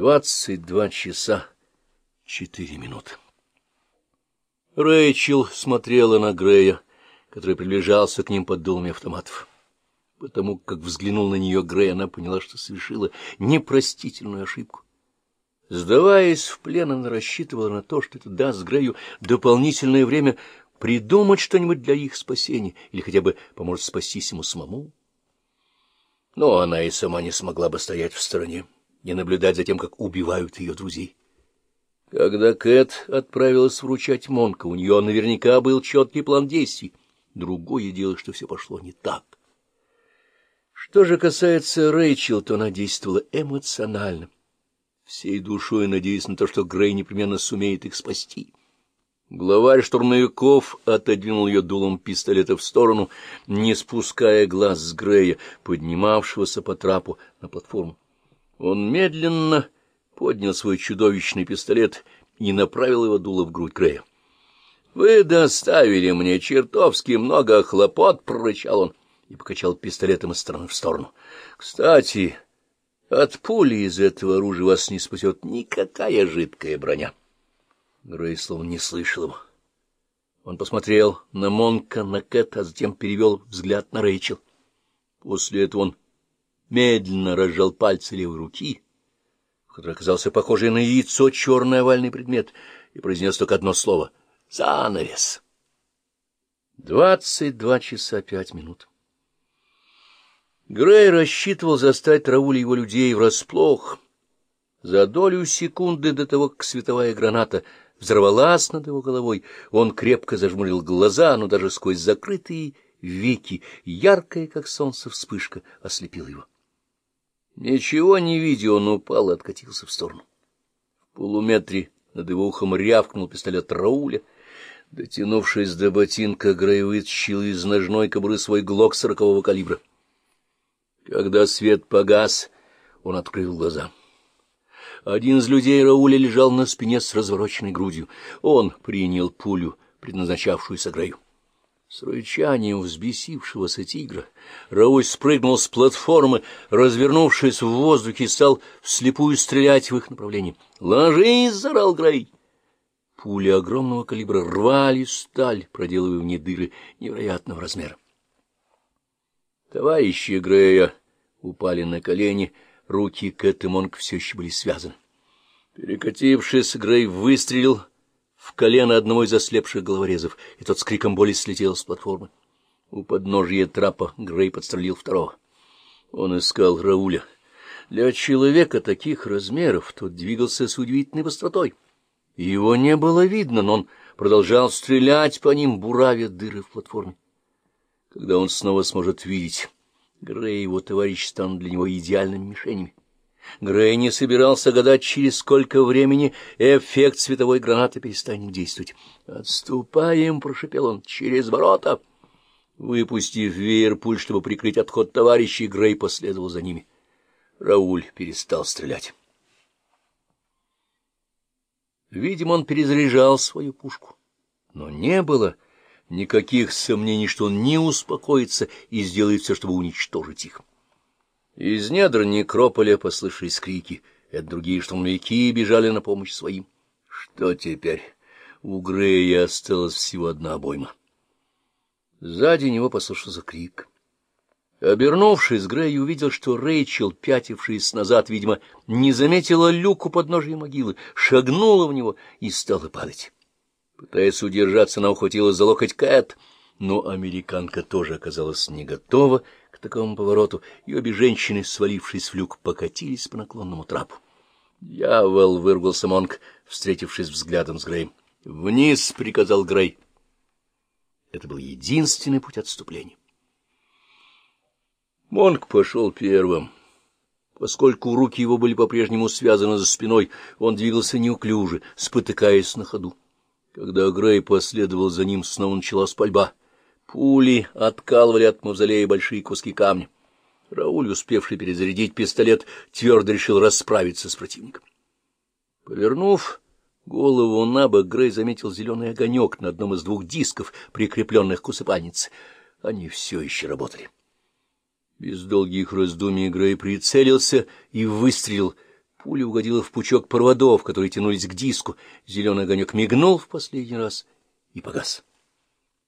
Двадцать два часа четыре минуты. Рэйчел смотрела на Грея, который приближался к ним под дулами автоматов. Потому как взглянул на нее Грей, она поняла, что совершила непростительную ошибку. Сдаваясь в плен, она рассчитывала на то, что это даст Грею дополнительное время придумать что-нибудь для их спасения или хотя бы поможет спастись ему самому. Но она и сама не смогла бы стоять в стороне, не наблюдать за тем, как убивают ее друзей. Когда Кэт отправилась вручать Монка, у нее наверняка был четкий план действий. Другое дело, что все пошло не так. Что же касается Рэйчел, то она действовала эмоционально всей душой надеясь на то, что Грей непременно сумеет их спасти. Главарь штурмовиков отодвинул ее дулом пистолета в сторону, не спуская глаз с Грея, поднимавшегося по трапу на платформу. Он медленно поднял свой чудовищный пистолет и направил его дуло в грудь Грея. — Вы доставили мне чертовски много хлопот, — прорычал он и покачал пистолетом из стороны в сторону. — Кстати... От пули из этого оружия вас не спасет никакая жидкая броня. Грей словно не слышал его. Он посмотрел на Монка, на Кэт, а затем перевел взгляд на Рэйчел. После этого он медленно разжал пальцы левой руки, в которой оказался похожий на яйцо черный овальный предмет, и произнес только одно слово — «Занавес». Двадцать два часа пять минут. Грей рассчитывал застать Рауля его людей врасплох. За долю секунды до того, как световая граната взорвалась над его головой, он крепко зажмурил глаза, но даже сквозь закрытые веки яркая, как солнце, вспышка ослепила его. Ничего не видя, он упал и откатился в сторону. В полуметре над его ухом рявкнул пистолет Рауля. Дотянувшись до ботинка, Грей вытащил из ножной кобуры свой глок сорокового калибра. Когда свет погас, он открыл глаза. Один из людей Рауля лежал на спине с развороченной грудью. Он принял пулю, предназначавшуюся Грею. С рычанием взбесившегося тигра Рауль спрыгнул с платформы, развернувшись в воздухе, стал вслепую стрелять в их направлении. «Ложись!» — зарал Грей. Пули огромного калибра рвали сталь, проделывая в ней дыры невероятного размера. Товарищи Грея упали на колени, руки Кэт и Монк все еще были связаны. Перекатившись, Грей выстрелил в колено одного из ослепших головорезов, и тот с криком боли слетел с платформы. У подножия трапа Грей подстрелил второго. Он искал Рауля. Для человека таких размеров тот двигался с удивительной быстротой. Его не было видно, но он продолжал стрелять по ним, буравя дыры в платформе когда он снова сможет видеть. Грей и его товарищи станут для него идеальными мишенями. Грей не собирался гадать, через сколько времени эффект световой гранаты перестанет действовать. «Отступаем!» — прошепел он. «Через ворота!» Выпустив веер пуль, чтобы прикрыть отход товарищей, Грей последовал за ними. Рауль перестал стрелять. Видимо, он перезаряжал свою пушку. Но не было Никаких сомнений, что он не успокоится и сделает все, чтобы уничтожить их. Из недр некрополя послышались крики, и другие штурмовики бежали на помощь своим. Что теперь? У Грея осталась всего одна обойма. Сзади него послышался крик. Обернувшись, Грей увидел, что Рэйчел, пятившись назад, видимо, не заметила люку под ножей могилы, шагнула в него и стала падать. Пытаясь удержаться, она ухватила за локоть Кэт, но американка тоже оказалась не готова такому повороту, и обе женщины, свалившись в люк, покатились по наклонному трапу. «Дьявол!» — вырвался Монк, встретившись взглядом с Греем. «Вниз!» — приказал Грей. Это был единственный путь отступления. Монк пошел первым. Поскольку руки его были по-прежнему связаны за спиной, он двигался неуклюже, спотыкаясь на ходу. Когда Грей последовал за ним, снова началась пальба. Пули откалывали от мавзолея большие куски камня. Рауль, успевший перезарядить пистолет, твердо решил расправиться с противником. Повернув голову на бок, Грей заметил зеленый огонек на одном из двух дисков, прикрепленных к усыпальнице. Они все еще работали. Без долгих раздумий Грей прицелился и выстрелил, Пуля угодила в пучок проводов, которые тянулись к диску. Зеленый огонек мигнул в последний раз и погас.